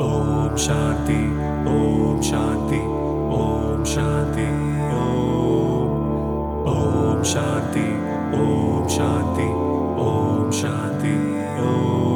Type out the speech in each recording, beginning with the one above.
शान्ति ॐ शान्ति ॐ शान्ति ॐ शान्ति ॐ शान्ति ॐ शान्ति ॐ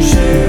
J'ai